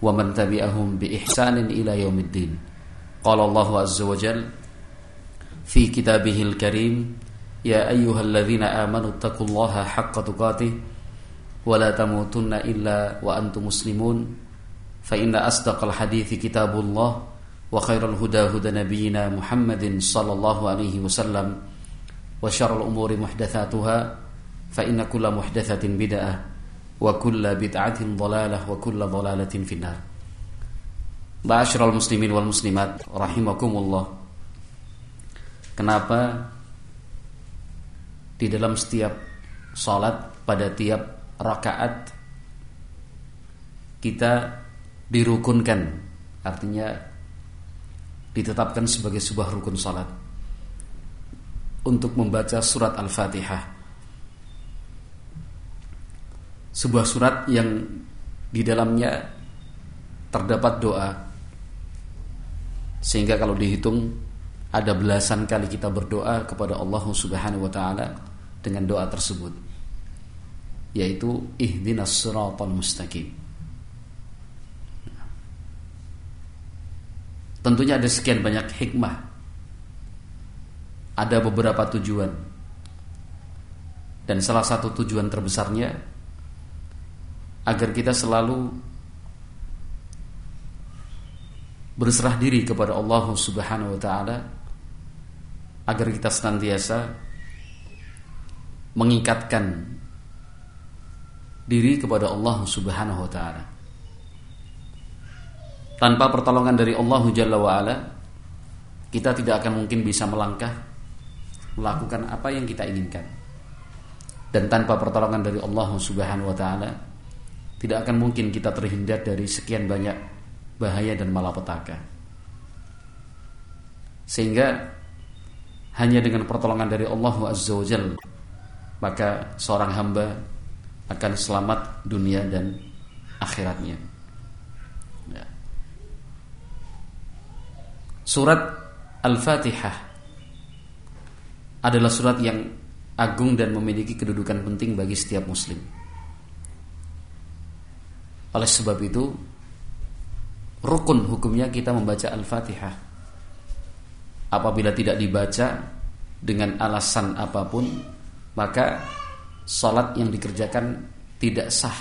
wa man tabi'ahum bi ihsanin ila yaumiddin. Qala Allah azza wa jal fi kitabihil karim ya ayyuhalladzina amanu taqullaha haqqa tuqatih wa la tamutunna illa wa antum muslimun fa inna asdaqal hadithi kitabullah wa khairal huda huda nabiyyina Muhammadin sallallahu alaihi wasallam wa syarrul umuri muhdatsatuha fa inna kulla muhdatsatin bid'ah wa kulla bid'atin dhalalah wa kulla dhalalatin finnar. Ma'asyiral muslimin wal muslimat rahimakumullah. Kenapa di dalam setiap salat pada tiap rakaat kita dirukunkan artinya ditetapkan sebagai sebuah rukun salat untuk membaca surat Al-Fatihah sebuah surat yang di dalamnya terdapat doa. Sehingga kalau dihitung ada belasan kali kita berdoa kepada Allah Subhanahu wa taala dengan doa tersebut yaitu ihdinas siratal mustaqim. Tentunya ada sekian banyak hikmah. Ada beberapa tujuan. Dan salah satu tujuan terbesarnya agar kita selalu berserah diri kepada Allah Subhanahu wa taala agar kita senantiasa mengikatkan diri kepada Allah Subhanahu wa taala. Tanpa pertolongan dari Allah Jalla wa ala, kita tidak akan mungkin bisa melangkah melakukan apa yang kita inginkan. Dan tanpa pertolongan dari Allah Subhanahu wa taala, tidak akan mungkin kita terhindar dari sekian banyak bahaya dan malapetaka. Sehingga hanya dengan pertolongan dari Allah Azza wa maka seorang hamba akan selamat dunia dan akhiratnya. Ya. Surat Al-Fatihah adalah surat yang agung dan memiliki kedudukan penting bagi setiap muslim. Oleh sebab itu rukun hukumnya kita membaca Al-Fatihah. Apabila tidak dibaca dengan alasan apa pun, maka salat yang dikerjakan tidak sah.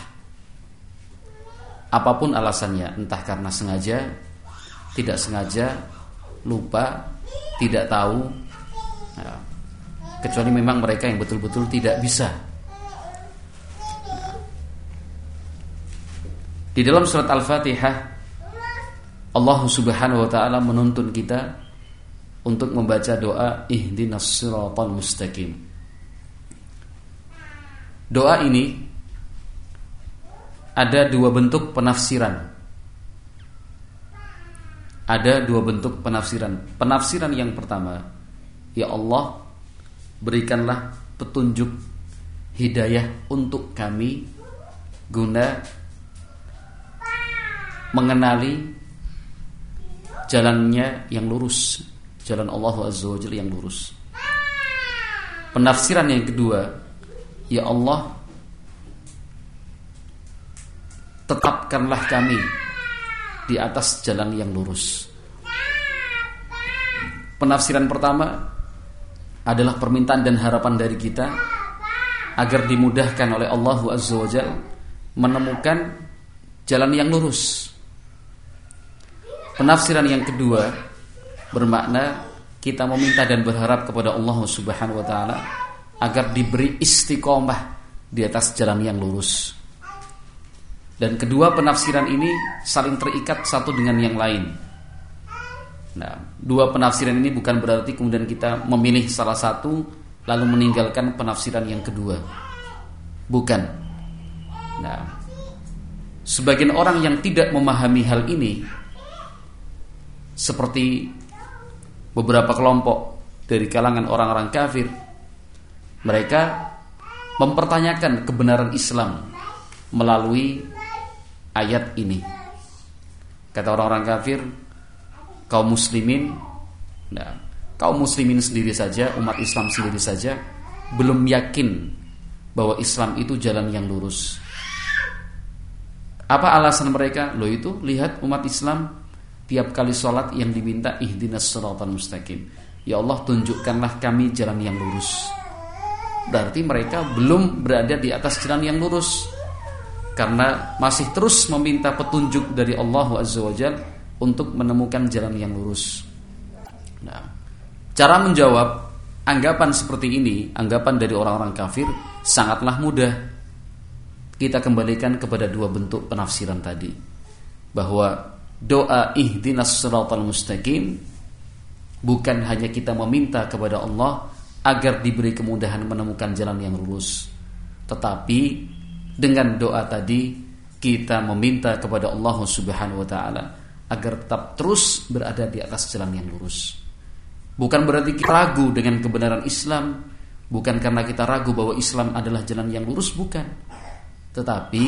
Apa pun alasannya, entah karena sengaja, tidak sengaja, lupa, tidak tahu, ya, kecuali memang mereka yang betul-betul tidak bisa Di dalam surat Al-Fatihah Allah Subhanahu wa taala menuntun kita untuk membaca doa ihdinas siratal mustaqim. Doa ini ada dua bentuk penafsiran. Ada dua bentuk penafsiran. Penafsiran yang pertama, ya Allah, berikanlah petunjuk hidayah untuk kami guna mengenali jalannya yang lurus, jalan Allah Azza wa yang lurus. Penafsiran yang kedua, ya Allah, tetapkanlah kami di atas jalan yang lurus. Penafsiran pertama adalah permintaan dan harapan dari kita agar dimudahkan oleh Allah Azza wa menemukan jalan yang lurus Penafsiran yang kedua bermakna kita meminta dan berharap kepada Allah Subhanahu wa taala agar diberi istiqomah di atas jalan yang lurus. Dan kedua penafsiran ini saling terikat satu dengan yang lain. Nah, dua penafsiran ini bukan berarti kemudian kita memilih salah satu lalu meninggalkan penafsiran yang kedua. Bukan. Nah, sebagian orang yang tidak memahami hal ini seperti beberapa kelompok dari kalangan orang-orang kafir mereka mempertanyakan kebenaran Islam melalui ayat ini. Kata orang-orang kafir, kaum muslimin, nah, kaum muslimin sendiri saja, umat Islam sendiri saja belum yakin bahwa Islam itu jalan yang lurus. Apa alasan mereka? Lo itu lihat umat Islam tiap kali sholat yang diminta ihdinas siratal mustaqim. Ya Allah tunjukkanlah kami jalan yang lurus. Berarti mereka belum berada di atas jalan yang lurus karena masih terus meminta petunjuk dari Allah wa untuk menemukan jalan yang lurus. Nah, cara menjawab anggapan seperti ini, anggapan dari orang-orang kafir sangatlah mudah. Kita kembalikan kepada dua bentuk penafsiran tadi. Bahwa doa ihdinas siratal mustaqim bukan hanya kita meminta kepada Allah agar diberi kemudahan menemukan jalan yang lurus, tetapi dengan doa tadi kita meminta kepada Allah Subhanahu wa taala agar tetap terus berada di atas jalan yang lurus. Bukan berarti kita ragu dengan kebenaran Islam, bukan karena kita ragu bahwa Islam adalah jalan yang lurus, bukan. Tetapi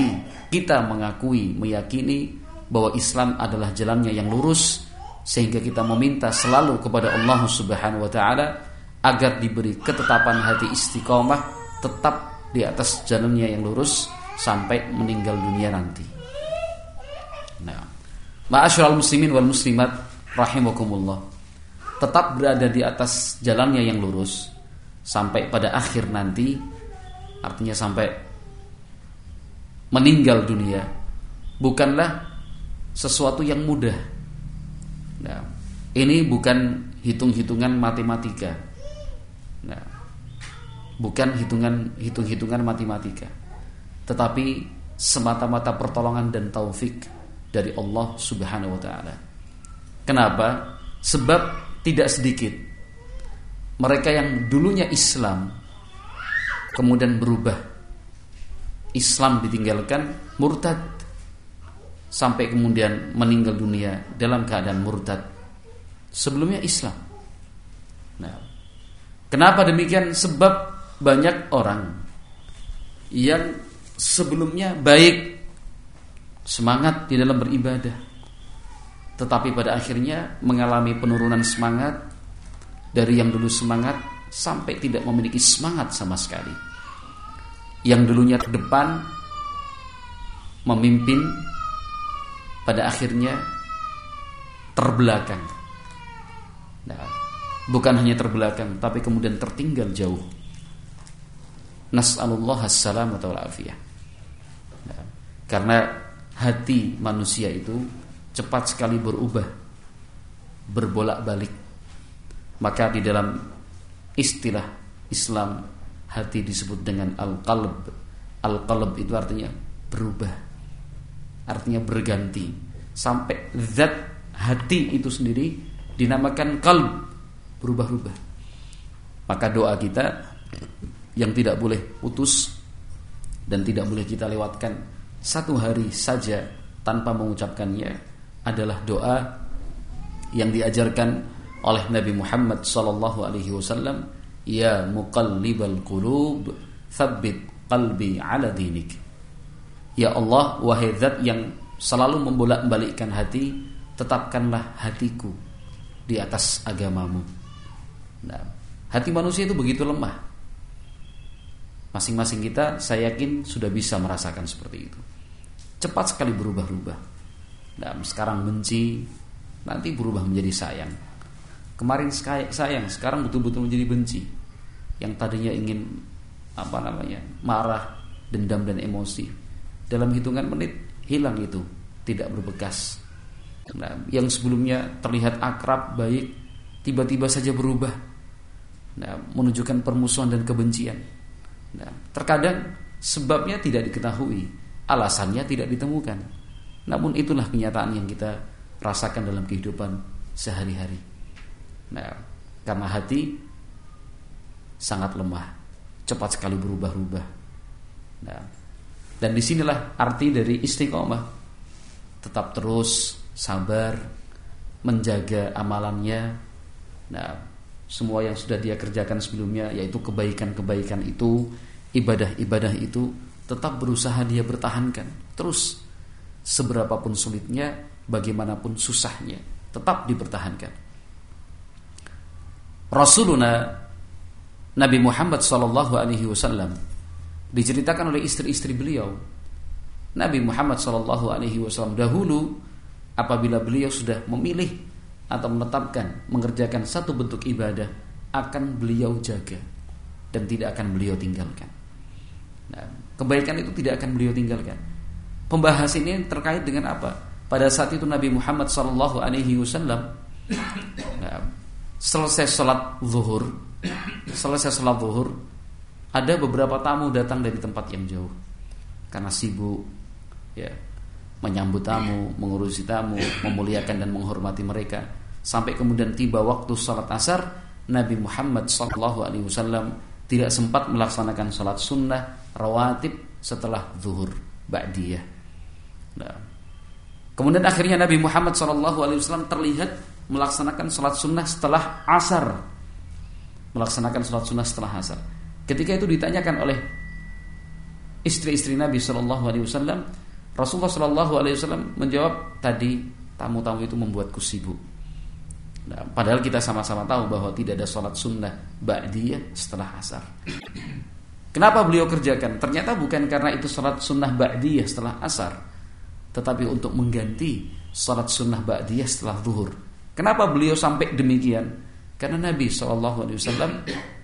kita mengakui, meyakini bahwa Islam adalah jalannya yang lurus sehingga kita meminta selalu kepada Allah Subhanahu wa taala agar diberi ketetapan hati istiqomah tetap di atas jalannya yang lurus sampai meninggal dunia nanti. Nah, ma'asyiral muslimin wal muslimat rahimakumullah. Tetap berada di atas jalannya yang lurus sampai pada akhir nanti artinya sampai meninggal dunia bukanlah sesuatu yang mudah. Nah, ini bukan hitung-hitungan matematika. Nah, bukan hitungan hitung-hitungan matematika tetapi semata-mata pertolongan dan taufik dari Allah Subhanahu wa taala. Kenapa? Sebab tidak sedikit mereka yang dulunya Islam kemudian berubah. Islam ditinggalkan murtad sampai kemudian meninggal dunia dalam keadaan murtad. Sebelumnya Islam. Nah, kenapa demikian? Sebab banyak orang yang sebelumnya baik semangat di dalam beribadah tetapi pada akhirnya mengalami penurunan semangat dari yang dulu semangat sampai tidak memiliki semangat sama sekali yang dulunya terdepan memimpin pada akhirnya terbelakang nah, bukan hanya terbelakang tapi kemudian tertinggal jauh nas'alullah as-salamata wal afiyah karena hati manusia itu cepat sekali berubah, berbolak-balik. Maka di dalam istilah Islam hati disebut dengan al-qalb. Al-qalb itu artinya berubah. Artinya berganti. Sampai zat hati itu sendiri dinamakan qalb, berubah-ubah. Maka doa kita yang tidak boleh putus dan tidak boleh kita lewatkan satu hari saja tanpa mengucapkannya adalah doa yang diajarkan oleh Nabi Muhammad sallallahu alaihi wasallam ya muqallibal qulub tsabbit qalbi ala dinik ya Allah wahai zat yang selalu membolak-balikkan hati tetapkanlah hatiku di atas agamamu nah, hati manusia itu begitu lemah masing-masing kita saya yakin sudah bisa merasakan seperti itu cepat sekali berubah-ubah. Dan sekarang benci, nanti berubah menjadi sayang. Kemarin sayang, sekarang betul-betul menjadi benci. Yang tadinya ingin apa namanya marah, dendam dan emosi, dalam hitungan menit hilang itu, tidak berbekas. Nah, yang sebelumnya terlihat akrab, baik, tiba-tiba saja berubah, nah, menunjukkan permusuhan dan kebencian. Nah, terkadang sebabnya tidak diketahui, alasannya tidak ditemukan. Namun itulah kenyataan yang kita rasakan dalam kehidupan sehari-hari. Nah, karena hati sangat lemah, cepat sekali berubah-ubah. Nah, Dan di sinilah arti dari istiqomah. Tetap terus sabar, menjaga amalannya. Nah, semua yang sudah dia kerjakan sebelumnya, yaitu kebaikan-kebaikan itu, ibadah-ibadah itu, tetap berusaha dia bertahankan. Terus, seberapapun sulitnya, bagaimanapun susahnya, tetap dipertahankan. Rasuluna Nabi Muhammad Sallallahu Alaihi Wasallam diceritakan oleh istri-istri beliau. Nabi Muhammad Sallallahu Alaihi Wasallam dahulu apabila beliau sudah memilih atau menetapkan mengerjakan satu bentuk ibadah akan beliau jaga dan tidak akan beliau tinggalkan. Nah, kebaikan itu tidak akan beliau tinggalkan. Pembahas ini terkait dengan apa? Pada saat itu Nabi Muhammad Sallallahu Alaihi Wasallam nah, selesai sholat zuhur, selesai sholat zuhur, ada beberapa tamu datang dari tempat yang jauh karena sibuk, ya menyambut tamu, mengurusi tamu, memuliakan dan menghormati mereka. Sampai kemudian tiba waktu sholat asar, Nabi Muhammad Sallallahu Alaihi Wasallam tidak sempat melaksanakan sholat sunnah rawatib setelah zuhur ba'diyah. Nah. Kemudian akhirnya Nabi Muhammad Sallallahu Alaihi Wasallam terlihat melaksanakan sholat sunnah setelah asar melaksanakan sholat sunnah setelah asar ketika itu ditanyakan oleh istri-istri Nabi Shallallahu Alaihi Wasallam Rasulullah Shallallahu Alaihi Wasallam menjawab tadi tamu-tamu itu membuatku sibuk nah, padahal kita sama-sama tahu bahwa tidak ada sholat sunnah ba'diyah setelah asar Kenapa beliau kerjakan? Ternyata bukan karena itu sholat sunnah ba'diyah setelah asar Tetapi untuk mengganti sholat sunnah ba'diyah setelah zuhur Kenapa beliau sampai demikian? Karena Nabi SAW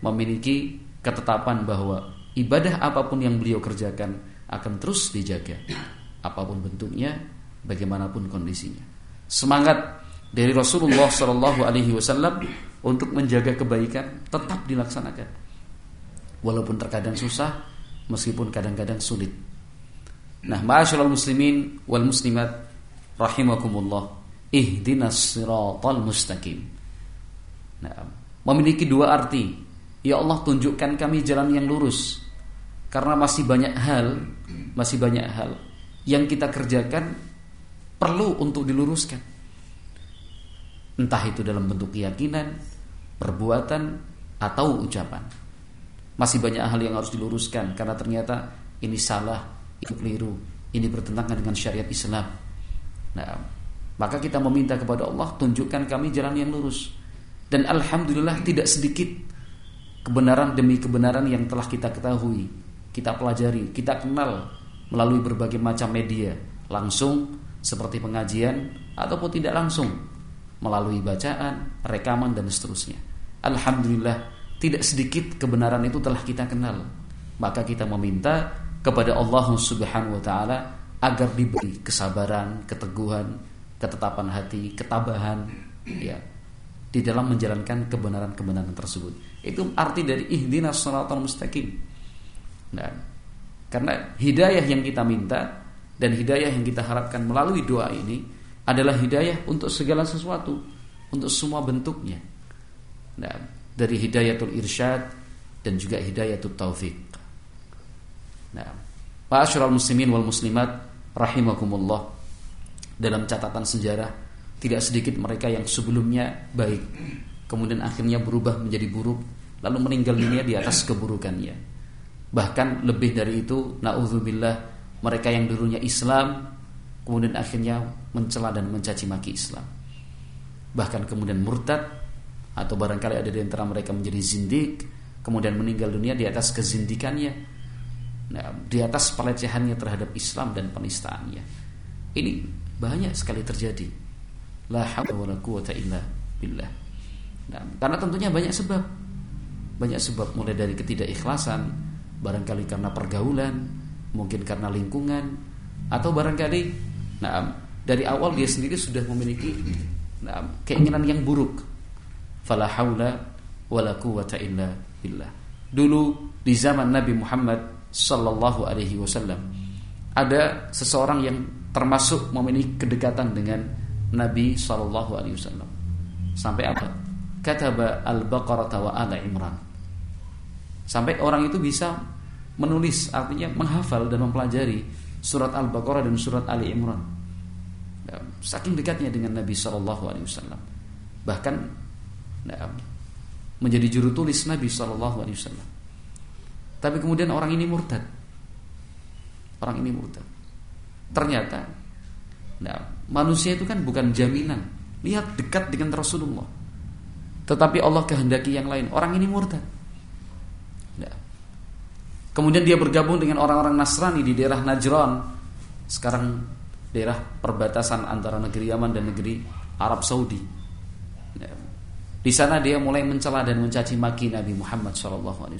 memiliki ketetapan bahwa ibadah apa pun yang beliau kerjakan akan terus dijaga, apa pun bentuknya, bagaimanapun kondisinya. Semangat dari Rasulullah SAW untuk menjaga kebaikan tetap dilaksanakan, walaupun terkadang susah, meskipun kadang-kadang sulit. Nah, ma'asyiral muslimin wal muslimat rahimakumullah ihdinas siratal mustaqim. Nah, memiliki dua arti. Ya Allah tunjukkan kami jalan yang lurus. Karena masih banyak hal, masih banyak hal yang kita kerjakan perlu untuk diluruskan. Entah itu dalam bentuk keyakinan, perbuatan, atau ucapan. Masih banyak hal yang harus diluruskan karena ternyata ini salah, itu keliru, ini bertentangan dengan syariat Islam. Nah, maka kita meminta kepada Allah tunjukkan kami jalan yang lurus. Dan alhamdulillah tidak sedikit kebenaran demi kebenaran yang telah kita ketahui, kita pelajari, kita kenal melalui berbagai macam media, langsung seperti pengajian ataupun tidak langsung melalui bacaan, rekaman dan seterusnya. Alhamdulillah tidak sedikit kebenaran itu telah kita kenal. Maka kita meminta kepada Allah Subhanahu wa taala agar diberi kesabaran, keteguhan, ketetapan hati, ketabahan ya di dalam menjalankan kebenaran-kebenaran tersebut. Itu arti dari ihdinas shiratal mustaqim. Nah, karena hidayah yang kita minta dan hidayah yang kita harapkan melalui doa ini adalah hidayah untuk segala sesuatu, untuk semua bentuknya. Nah, dari hidayatul irsyad dan juga hidayatul taufik. Nah, Ma'asyiral muslimin wal muslimat rahimakumullah dalam catatan sejarah tidak sedikit mereka yang sebelumnya baik kemudian akhirnya berubah menjadi buruk lalu meninggal dunia di atas keburukannya bahkan lebih dari itu naudzubillah mereka yang dulunya Islam kemudian akhirnya mencela dan mencaci maki Islam bahkan kemudian murtad atau barangkali ada di antara mereka menjadi zindik kemudian meninggal dunia di atas kezindikannya nah, di atas pelecehannya terhadap Islam dan penistaannya ini banyak sekali terjadi. La haula wala quwata illa billah. Nah, karena tentunya banyak sebab. Banyak sebab mulai dari ketidakikhlasan, barangkali karena pergaulan, mungkin karena lingkungan, atau barangkali nah, dari awal dia sendiri sudah memiliki nah, keinginan yang buruk. Fala haula wala quwata illa billah. Dulu di zaman Nabi Muhammad sallallahu alaihi wasallam ada seseorang yang termasuk memiliki kedekatan dengan Nabi Shallallahu Alaihi Wasallam. Sampai apa? Kata Al-Baqarah wa Al Imran. Sampai orang itu bisa menulis artinya menghafal dan mempelajari surat Al-Baqarah dan surat Ali Imran. Nah, saking dekatnya dengan Nabi Wasallam, bahkan nah, menjadi juru tulis Nabi Wasallam. Tapi kemudian orang ini murtad. Orang ini murtad. Ternyata, nah, manusia itu kan bukan jaminan. Lihat dekat dengan Rasulullah. Tetapi Allah kehendaki yang lain. Orang ini murtad. Kemudian dia bergabung dengan orang-orang Nasrani di daerah Najran. Sekarang daerah perbatasan antara negeri Yaman dan negeri Arab Saudi. Nah. Di sana dia mulai mencela dan mencaci maki Nabi Muhammad SAW.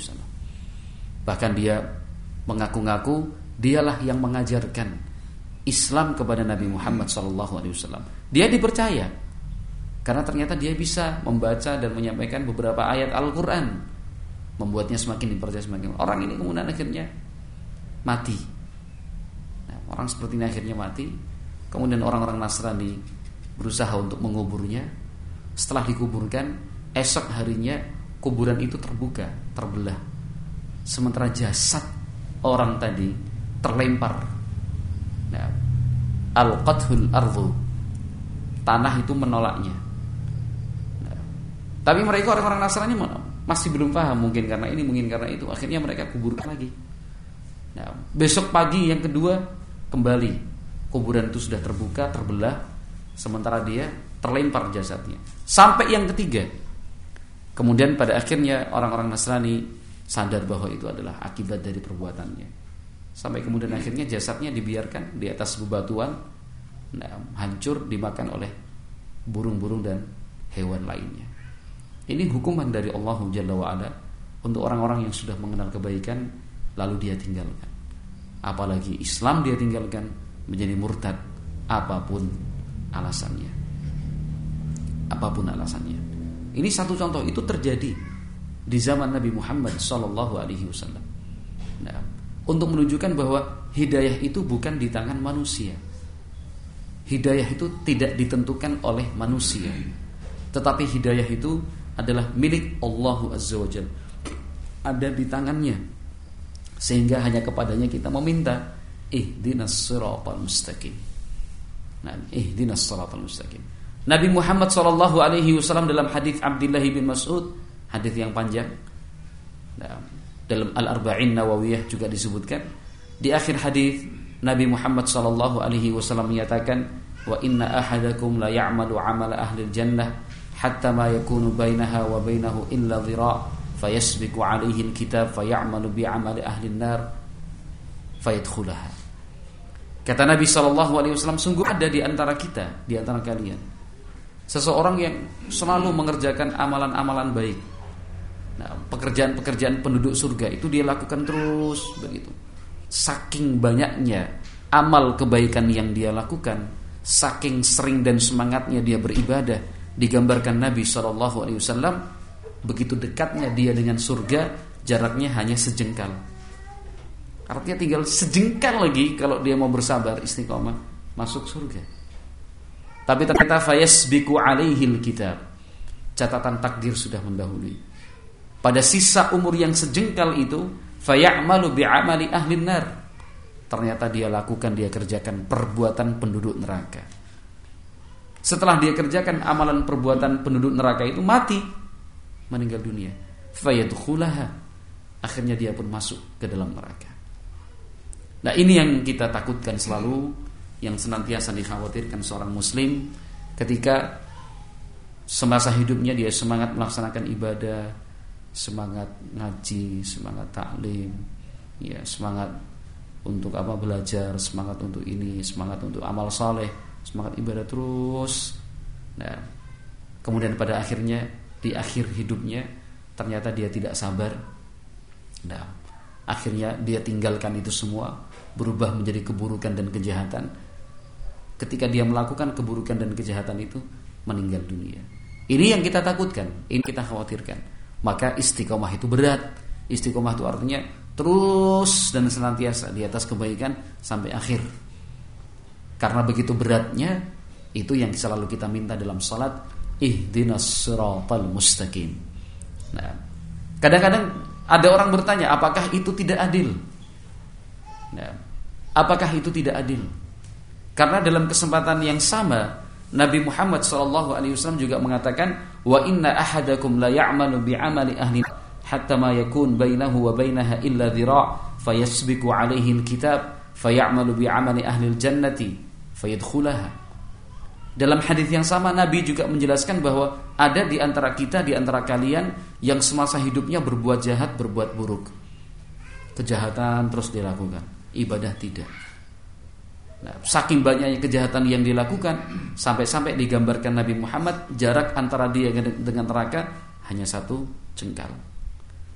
Bahkan dia mengaku-ngaku dialah yang mengajarkan Islam kepada Nabi Muhammad SAW. Dia dipercaya karena ternyata dia bisa membaca dan menyampaikan beberapa ayat Al-Quran, membuatnya semakin dipercaya semakin. Orang ini kemudian akhirnya mati. Nah, orang seperti ini akhirnya mati. Kemudian orang-orang Nasrani berusaha untuk menguburnya. Setelah dikuburkan, esok harinya kuburan itu terbuka, terbelah sementara jasad orang tadi terlempar nah, al qathul ardu tanah itu menolaknya nah, tapi mereka orang-orang Nasrani masih belum paham mungkin karena ini mungkin karena itu. Akhirnya mereka kuburkan lagi. Nah, besok pagi yang kedua kembali. Kuburan itu sudah terbuka terbelah sementara dia terlempar jasadnya. Sampai yang ketiga. Kemudian pada akhirnya orang-orang Nasrani sadar bahwa itu adalah akibat dari perbuatannya. Sampai kemudian akhirnya jasadnya dibiarkan di atas bebatuan, nah, hancur dimakan oleh burung-burung dan hewan lainnya. Ini hukuman dari Allah Jalla wa'ala untuk orang-orang yang sudah mengenal kebaikan lalu dia tinggalkan. Apalagi Islam dia tinggalkan menjadi murtad apa pun alasannya. Apa pun alasannya. Ini satu contoh itu terjadi di zaman Nabi Muhammad Sallallahu Alaihi Wasallam. Nah, untuk menunjukkan bahwa hidayah itu bukan di tangan manusia. Hidayah itu tidak ditentukan oleh manusia, tetapi hidayah itu adalah milik Allah Azza wa Ada di tangannya. Sehingga hanya kepadanya kita meminta ihdinas siratal mustaqim. Nah, ihdinas siratal mustaqim. Nabi Muhammad sallallahu alaihi wasallam dalam hadis Abdullah bin Mas'ud hadis yang panjang. Dalam Al-Arba'in Nawawiyah juga disebutkan di akhir hadis Nabi Muhammad sallallahu alaihi wasallam menyatakan wa inna ahadakum la ya'malu 'amala ahli jannah hatta ma yakunu bainaha wa bainahu illa dhira' fayasbiqu 'alaihi al-kitab fayamalu bi 'amali ahli Kata Nabi sallallahu alaihi wasallam sungguh ada di antara kita, di antara kalian seseorang yang selalu mengerjakan amalan-amalan baik Nah, pekerjaan-pekerjaan penduduk surga itu dia lakukan terus begitu. Saking banyaknya amal kebaikan yang dia lakukan, saking sering dan semangatnya dia beribadah, digambarkan Nabi Shallallahu Alaihi Wasallam begitu dekatnya dia dengan surga, jaraknya hanya sejengkal. Artinya tinggal sejengkal lagi kalau dia mau bersabar istiqomah masuk surga. Tapi ternyata biku alaihil kitab. Catatan takdir sudah mendahului pada sisa umur yang sejengkal itu fayamalu bi'amali ahli nar ternyata dia lakukan dia kerjakan perbuatan penduduk neraka setelah dia kerjakan amalan perbuatan penduduk neraka itu mati. Meninggal dunia. Fayadkhulaha. Akhirnya dia pun masuk ke dalam neraka. Nah ini yang kita takutkan selalu yang senantiasa dikhawatirkan seorang muslim ketika semasa hidupnya dia semangat melaksanakan ibadah semangat ngaji, semangat taklim, ya semangat untuk apa belajar, semangat untuk ini, semangat untuk amal saleh, semangat ibadah terus. Nah, kemudian pada akhirnya di akhir hidupnya ternyata dia tidak sabar. Nah, akhirnya dia tinggalkan itu semua, berubah menjadi keburukan dan kejahatan. Ketika dia melakukan keburukan dan kejahatan itu, meninggal dunia. Ini yang kita takutkan, ini kita khawatirkan maka istiqomah itu berat. Istiqomah itu artinya terus dan senantiasa di atas kebaikan sampai akhir. Karena begitu beratnya itu yang selalu kita minta dalam salat ihdinas siratal mustaqim. Nah, kadang-kadang ada orang bertanya apakah itu tidak adil? Nah, apakah itu tidak adil? Karena dalam kesempatan yang sama Nabi Muhammad SAW juga mengatakan wa inna ahadakum la ya'malu bi amali ahli hatta ma yakun bainahu wa bainaha illa dhira' fayasbiqu alaihi alkitab fayamalu bi amali ahli jannati fayadkhulaha dalam hadis yang sama Nabi juga menjelaskan bahwa ada di antara kita di antara kalian yang semasa hidupnya berbuat jahat, berbuat buruk. Kejahatan terus dilakukan, ibadah tidak. Nah, saking banyaknya kejahatan yang dilakukan sampai-sampai digambarkan Nabi Muhammad jarak antara dia dengan neraka hanya satu jengkal.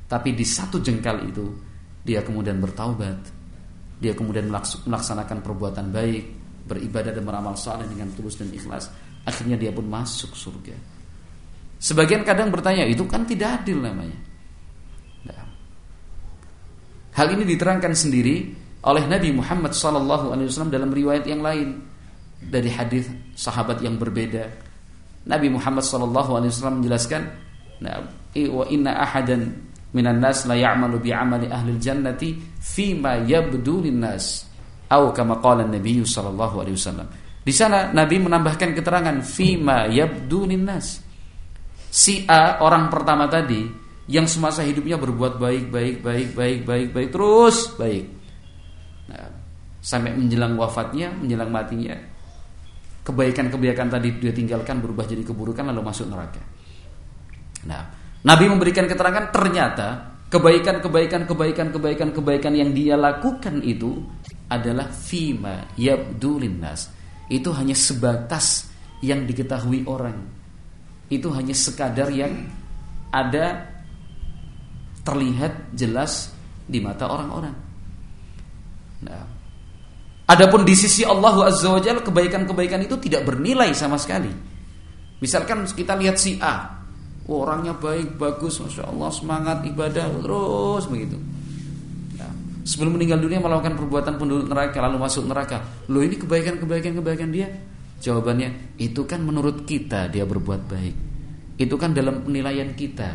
Tapi di satu jengkal itu dia kemudian bertaubat. Dia kemudian melaksanakan perbuatan baik, beribadah dan beramal saleh dengan tulus dan ikhlas, akhirnya dia pun masuk surga. Sebagian kadang bertanya, itu kan tidak adil namanya. Nah. Hal ini diterangkan sendiri oleh Nabi Muhammad SAW dalam riwayat yang lain dari hadis sahabat yang berbeda. Nabi Muhammad SAW menjelaskan, nah, wa inna ahadan minan nas la ya'malu bi amali ahli jannati fima yabdu nas Au kama qala Nabi sallallahu alaihi wasallam. Di sana Nabi menambahkan keterangan fima yabdu nas. Si A orang pertama tadi yang semasa hidupnya berbuat baik baik baik baik baik baik terus baik. Nah, sampai menjelang wafatnya, menjelang matinya kebaikan-kebaikan tadi dia tinggalkan berubah jadi keburukan lalu masuk neraka. Nah, Nabi memberikan keterangan ternyata kebaikan-kebaikan kebaikan-kebaikan kebaikan yang dia lakukan itu adalah fima yabdulin nas. Itu hanya sebatas yang diketahui orang. Itu hanya sekadar yang ada terlihat jelas di mata orang-orang. Nah, adapun di sisi Allah Azza wa kebaikan-kebaikan itu tidak bernilai sama sekali. Misalkan kita lihat si A, oh, orangnya baik, bagus, masya Allah, semangat ibadah terus begitu sebelum meninggal dunia melakukan perbuatan penduduk neraka lalu masuk neraka. Loh ini kebaikan-kebaikan kebaikan dia? Jawabannya itu kan menurut kita dia berbuat baik. Itu kan dalam penilaian kita.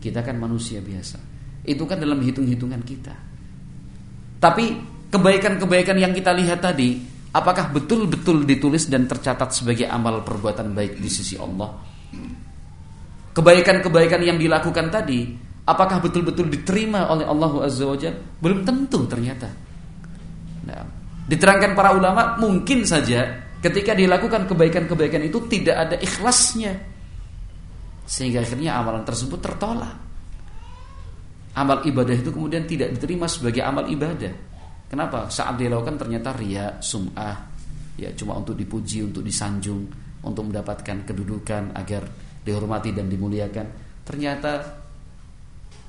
Kita kan manusia biasa. Itu kan dalam hitung-hitungan kita. Tapi kebaikan-kebaikan yang kita lihat tadi, apakah betul-betul ditulis dan tercatat sebagai amal perbuatan baik di sisi Allah? Kebaikan-kebaikan yang dilakukan tadi Apakah betul-betul diterima oleh Allah Azza wa? Belum tentu ternyata. Nah, diterangkan para ulama mungkin saja ketika dilakukan kebaikan-kebaikan itu tidak ada ikhlasnya. Sehingga akhirnya amalan tersebut tertolak. Amal ibadah itu kemudian tidak diterima sebagai amal ibadah. Kenapa? Saat dilakukan ternyata ria, sum'ah, ya cuma untuk dipuji, untuk disanjung, untuk mendapatkan kedudukan agar dihormati dan dimuliakan. Ternyata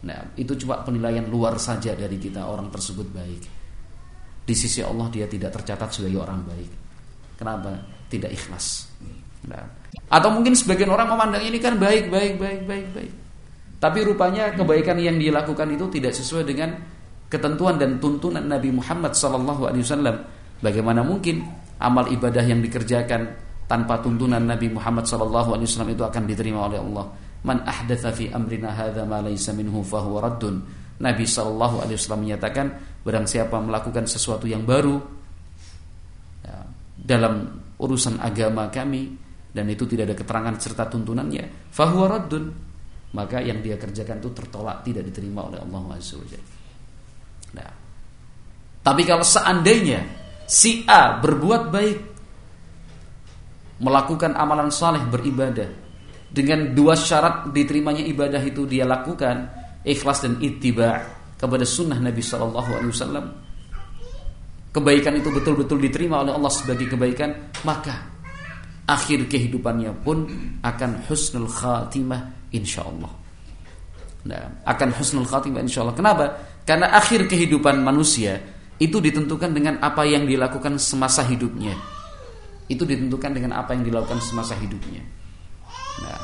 Nah, itu cuma penilaian luar saja dari kita orang tersebut baik. Di sisi Allah dia tidak tercatat sebagai orang baik. Kenapa? Tidak ikhlas. Nah, atau mungkin sebagian orang memandang ini kan baik, baik, baik, baik, baik. Tapi rupanya kebaikan yang dilakukan itu tidak sesuai dengan ketentuan dan tuntunan Nabi Muhammad SAW. Bagaimana mungkin amal ibadah yang dikerjakan tanpa tuntunan Nabi Muhammad SAW itu akan diterima oleh Allah? Man ahdatha fi amrina hadza ma laysa minhu fahuwa raddun. Nabi sallallahu alaihi wasallam menyatakan barang siapa melakukan sesuatu yang baru ya, dalam urusan agama kami dan itu tidak ada keterangan serta tuntunannya, fahuwa raddun. Maka yang dia kerjakan itu tertolak, tidak diterima oleh Allah Azza wa Nah. Tapi kalau seandainya si A berbuat baik melakukan amalan saleh beribadah dengan dua syarat diterimanya ibadah itu dia lakukan ikhlas dan ittiba kepada sunnah Nabi Shallallahu Alaihi Wasallam. Kebaikan itu betul-betul diterima oleh Allah sebagai kebaikan maka akhir kehidupannya pun akan husnul khatimah insya Allah nah, akan husnul khatimah insya Allah kenapa? Karena akhir kehidupan manusia itu ditentukan dengan apa yang dilakukan semasa hidupnya. Itu ditentukan dengan apa yang dilakukan semasa hidupnya Nah,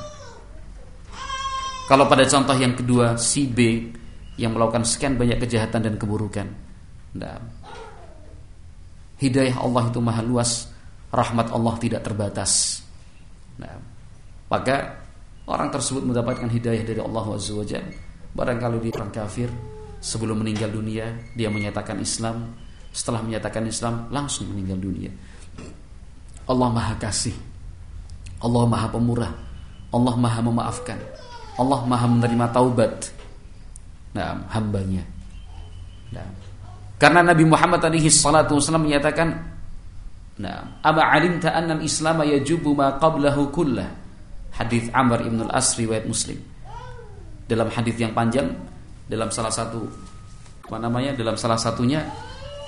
kalau pada contoh yang kedua si B yang melakukan sekian banyak kejahatan dan keburukan, nah, hidayah Allah itu maha luas, rahmat Allah tidak terbatas. Nah, maka orang tersebut mendapatkan hidayah dari Allah Azza Barangkali dia orang kafir sebelum meninggal dunia dia menyatakan Islam setelah menyatakan Islam langsung meninggal dunia. Allah Maha Kasih. Allah Maha Pemurah. Allah Maha Memaafkan. Allah Maha menerima taubat. Nah, hambanya. Nah, karena Nabi Muhammad alaihi salatu wasallam menyatakan, "Nah, ama alimta anna al-islam yajubu ma qablahu kullah." Hadis Amr ibn al-As riwayat Muslim. Dalam hadis yang panjang, dalam salah satu apa namanya? Dalam salah satunya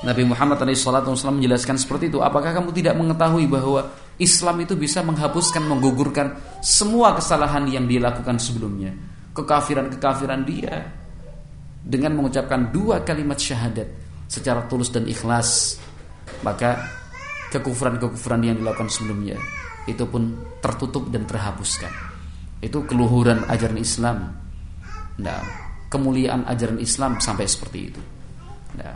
Nabi Muhammad SAW menjelaskan seperti itu. Apakah kamu tidak mengetahui bahwa Islam itu bisa menghapuskan, menggugurkan semua kesalahan yang dia lakukan sebelumnya, kekafiran-kekafiran dia, dengan mengucapkan dua kalimat syahadat secara tulus dan ikhlas, maka kekufuran-kekufuran yang dilakukan sebelumnya itu pun tertutup dan terhapuskan. Itu keluhuran ajaran Islam. Nah, kemuliaan ajaran Islam sampai seperti itu. Nah,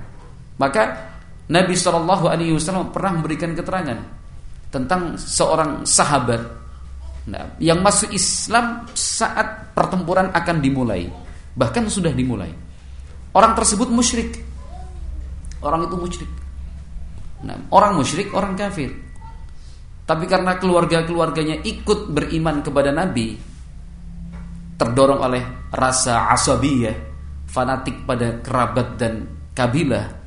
maka Nabi Shallallahu Alaihi Wasallam pernah memberikan keterangan tentang seorang sahabat nah, yang masuk Islam saat pertempuran akan dimulai, bahkan sudah dimulai. Orang tersebut musyrik. Orang itu musyrik. Nah, orang musyrik, orang kafir. Tapi karena keluarga-keluarganya ikut beriman kepada Nabi, terdorong oleh rasa asabiyah, fanatik pada kerabat dan kabilah,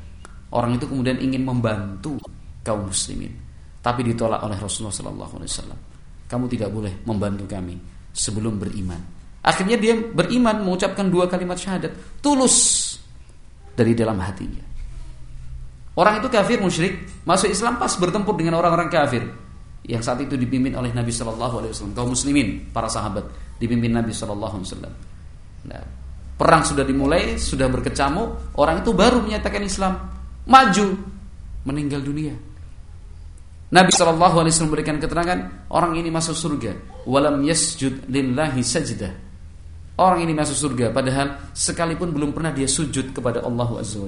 Orang itu kemudian ingin membantu kaum muslimin, tapi ditolak oleh Rasulullah Sallallahu Alaihi Wasallam. Kamu tidak boleh membantu kami sebelum beriman. Akhirnya dia beriman mengucapkan dua kalimat syahadat tulus dari dalam hatinya. Orang itu kafir musyrik masuk Islam pas bertempur dengan orang-orang kafir yang saat itu dipimpin oleh Nabi Shallallahu Alaihi Wasallam kaum muslimin para sahabat dipimpin Nabi Shallallahu Alaihi Wasallam. Nah, perang sudah dimulai sudah berkecamuk orang itu baru menyatakan Islam maju meninggal dunia. Nabi Wasallam memberikan keterangan orang ini masuk surga. Walam yasjud lillahi sajdah. Orang ini masuk surga padahal sekalipun belum pernah dia sujud kepada Allah Azza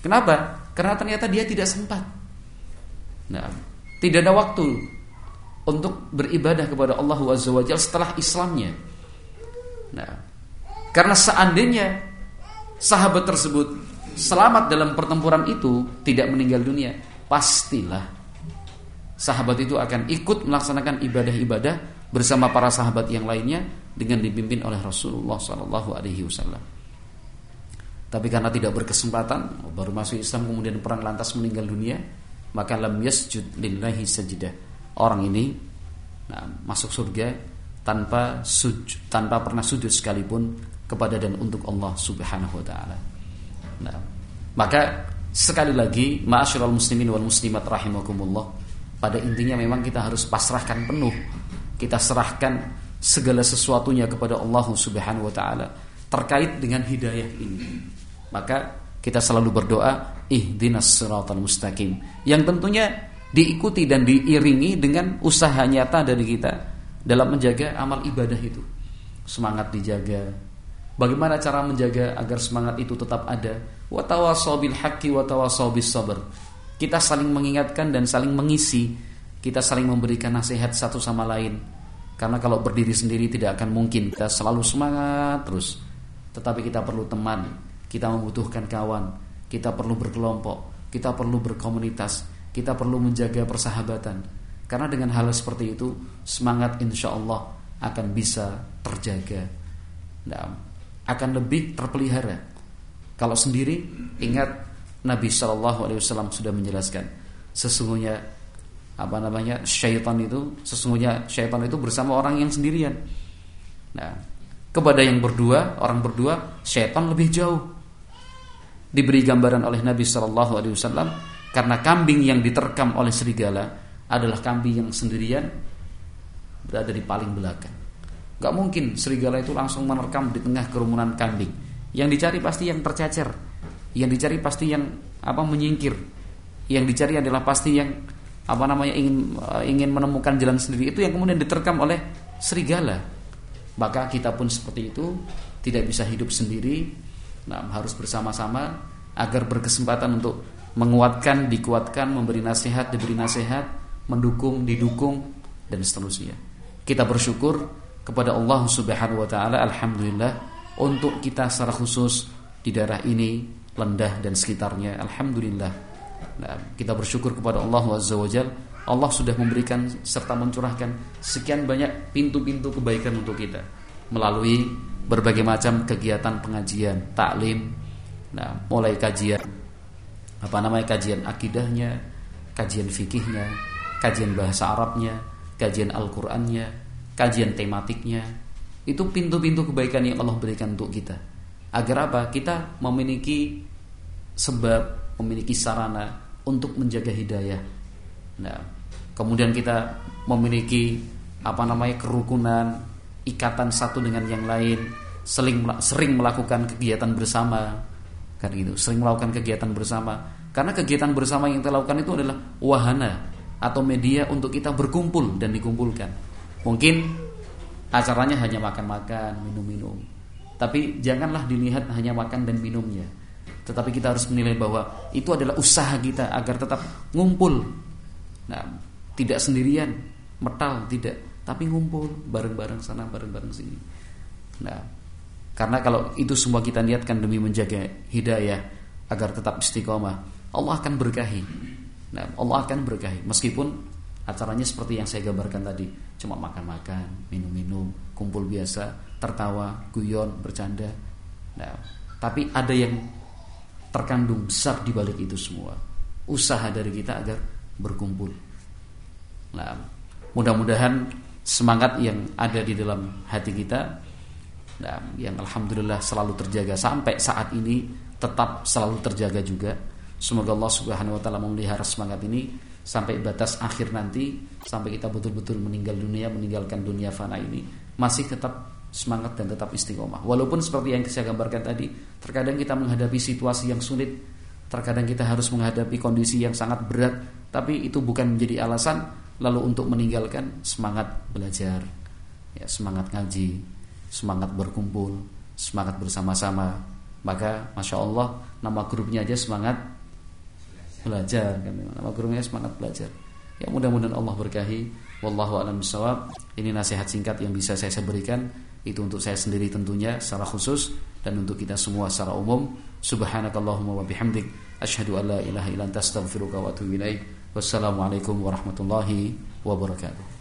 Kenapa? Karena ternyata dia tidak sempat. Nah, tidak ada waktu untuk beribadah kepada Allah wa setelah Islamnya. Nah, karena seandainya sahabat tersebut selamat dalam pertempuran itu tidak meninggal dunia, pastilah sahabat itu akan ikut melaksanakan ibadah-ibadah bersama para sahabat yang lainnya dengan dipimpin oleh Rasulullah Shallallahu Alaihi Wasallam. Tapi karena tidak berkesempatan, baru masuk Islam kemudian perang lantas meninggal dunia, maka lam yasjud lillahi sajidah. Orang ini nah, masuk surga tanpa sujud, tanpa pernah sujud sekalipun kepada dan untuk Allah Subhanahu wa taala. Nah, maka sekali lagi ma'asyiral muslimin wal muslimat rahimakumullah pada intinya memang kita harus pasrahkan penuh. Kita serahkan segala sesuatunya kepada Allah Subhanahu wa taala terkait dengan hidayah ini. Maka kita selalu berdoa ihdinas siratal mustaqim. Yang tentunya diikuti dan diiringi dengan usaha nyata dari kita dalam menjaga amal ibadah itu. Semangat dijaga. Bagaimana cara menjaga agar semangat itu tetap ada? Wa bil sabr. Kita saling mengingatkan dan saling mengisi. Kita saling memberikan nasihat satu sama lain. Karena kalau berdiri sendiri tidak akan mungkin kita selalu semangat terus. Tetapi kita perlu teman, kita membutuhkan kawan, kita perlu berkelompok, kita perlu berkomunitas, kita perlu menjaga persahabatan. Karena dengan hal seperti itu semangat insya Allah akan bisa terjaga. Nah, akan lebih terpelihara. Kalau sendiri ingat Nabi Shallallahu Alaihi Wasallam sudah menjelaskan sesungguhnya apa namanya syaitan itu sesungguhnya syaitan itu bersama orang yang sendirian. Nah, kepada yang berdua orang berdua syaitan lebih jauh diberi gambaran oleh Nabi Shallallahu Alaihi Wasallam karena kambing yang diterkam oleh serigala adalah kambing yang sendirian berada di paling belakang. Gak mungkin serigala itu langsung menerkam di tengah kerumunan kambing. Yang dicari pasti yang tercecer. Yang dicari pasti yang apa menyingkir. Yang dicari adalah pasti yang apa namanya ingin uh, ingin menemukan jalan sendiri itu yang kemudian diterkam oleh serigala. Maka kita pun seperti itu tidak bisa hidup sendiri. Nah, harus bersama-sama agar berkesempatan untuk menguatkan, dikuatkan, memberi nasihat, diberi nasihat, mendukung, didukung dan seterusnya. Kita bersyukur kepada Allah Subhanahu wa taala alhamdulillah untuk kita secara khusus di daerah ini Lendah dan sekitarnya alhamdulillah Nah, kita bersyukur kepada Allah Azza Allah sudah memberikan serta mencurahkan sekian banyak pintu-pintu kebaikan untuk kita melalui berbagai macam kegiatan pengajian, taklim, nah mulai kajian apa namanya kajian akidahnya, kajian fikihnya, kajian bahasa Arabnya, kajian Al-Qur'annya, kajian tematiknya. Itu pintu-pintu kebaikan yang Allah berikan untuk kita. Agar apa? Kita memiliki sebab, memiliki sarana untuk menjaga hidayah. Nah, kemudian kita memiliki apa namanya kerukunan, ikatan satu dengan yang lain, sering sering melakukan kegiatan bersama, kan gitu, sering melakukan kegiatan bersama. Karena kegiatan bersama yang kita lakukan itu adalah wahana atau media untuk kita berkumpul dan dikumpulkan. Mungkin acaranya hanya makan-makan, minum-minum. Tapi janganlah dilihat hanya makan dan minumnya tetapi kita harus menilai bahwa itu adalah usaha kita agar tetap ngumpul. Nah, tidak sendirian, metal tidak, tapi ngumpul bareng-bareng sana, bareng-bareng sini. Nah, karena kalau itu semua kita niatkan demi menjaga hidayah agar tetap istiqomah, Allah akan berkahi. Nah, Allah akan berkahi meskipun acaranya seperti yang saya gambarkan tadi, cuma makan-makan, minum-minum, kumpul biasa, tertawa, guyon, bercanda. Nah, tapi ada yang terkandung besar di balik itu semua. Usaha dari kita agar berkumpul. Nah, mudah-mudahan semangat yang ada di dalam hati kita nah, yang alhamdulillah selalu terjaga sampai saat ini tetap selalu terjaga juga. Semoga Allah Subhanahu wa taala memelihara semangat ini sampai batas akhir nanti sampai kita betul-betul meninggal dunia meninggalkan dunia fana ini masih tetap semangat dan tetap istiqomah. Walaupun seperti yang saya gambarkan tadi, terkadang kita menghadapi situasi yang sulit, terkadang kita harus menghadapi kondisi yang sangat berat, tapi itu bukan menjadi alasan lalu untuk meninggalkan semangat belajar, ya, semangat ngaji, semangat berkumpul, semangat bersama-sama. Maka masya Allah nama grupnya aja semangat belajar, nama grupnya semangat belajar. Ya mudah-mudahan Allah berkahi. Wallahu a'lam bishawab. Ini nasihat singkat yang bisa saya berikan. Itu untuk saya sendiri tentunya secara khusus dan untuk kita semua secara umum. Subhanakallahumma wa bihamdik asyhadu an la ilaha illa anta astaghfiruka wa atubu ilaik. Wassalamualaikum warahmatullahi wabarakatuh.